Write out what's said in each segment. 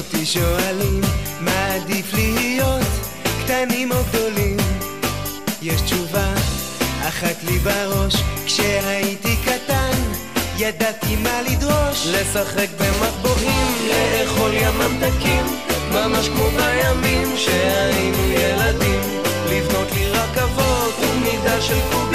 אותי שואלים מה עדיף להיות, קטנים או גדולים? יש תשובה אחת לי בראש, כשהייתי קטן ידעתי מה לדרוש. לשחק במטבועים, לאכול ים ממתקים ממש כמו בימים שהיינו ילדים. לבנות לי רכבות ומידה של קוביות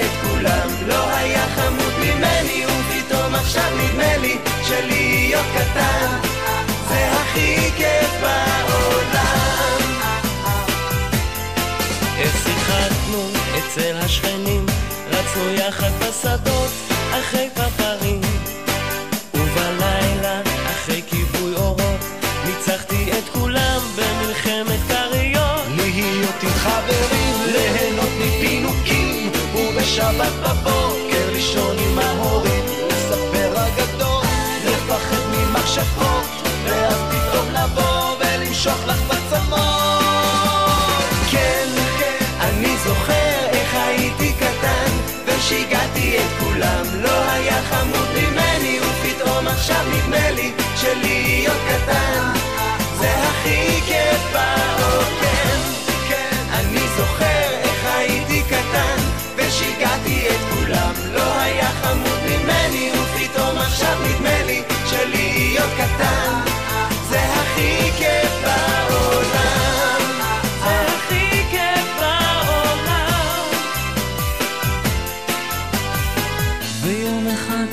את כולם. לא היה חמוד ממני ופתאום עכשיו נדמה לי שלהיות קטן. זה הכי כיף בעולם. איך שיחקנו אצל השכנים רצנו יחד בשדות אחרי פרפרים ובלילה אחרי כיבוי אורות ניצחתי את כולם במלחמת ובשבת בבוקר לישון עם ההורים לספר אגדות, לפחד ממכשפות ואז פתאום לבוא ולמשוך לך בצמות. כן, אני זוכר איך הייתי קטן ושיגעתי את כולם לא היה חמוד ממני ופתאום עכשיו נדמה לי שלהיות קטן זה הכי כיף בעולם אני זוכר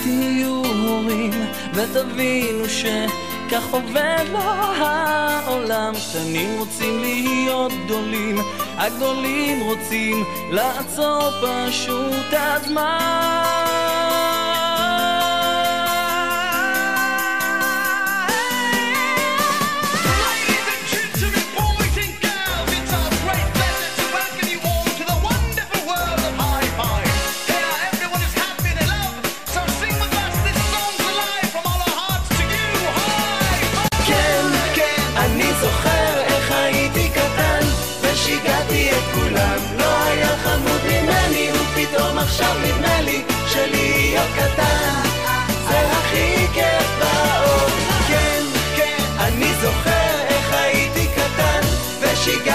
תהיו הורים ותבינו שכך עובד לו העולם. קטנים רוצים להיות גדולים הגדולים רוצים לעצור פשוט הזמן עכשיו נדמה לי שלהיות קטן. זה הכי כיף כן, כן, אני זוכר איך הייתי קטן ושיגעתי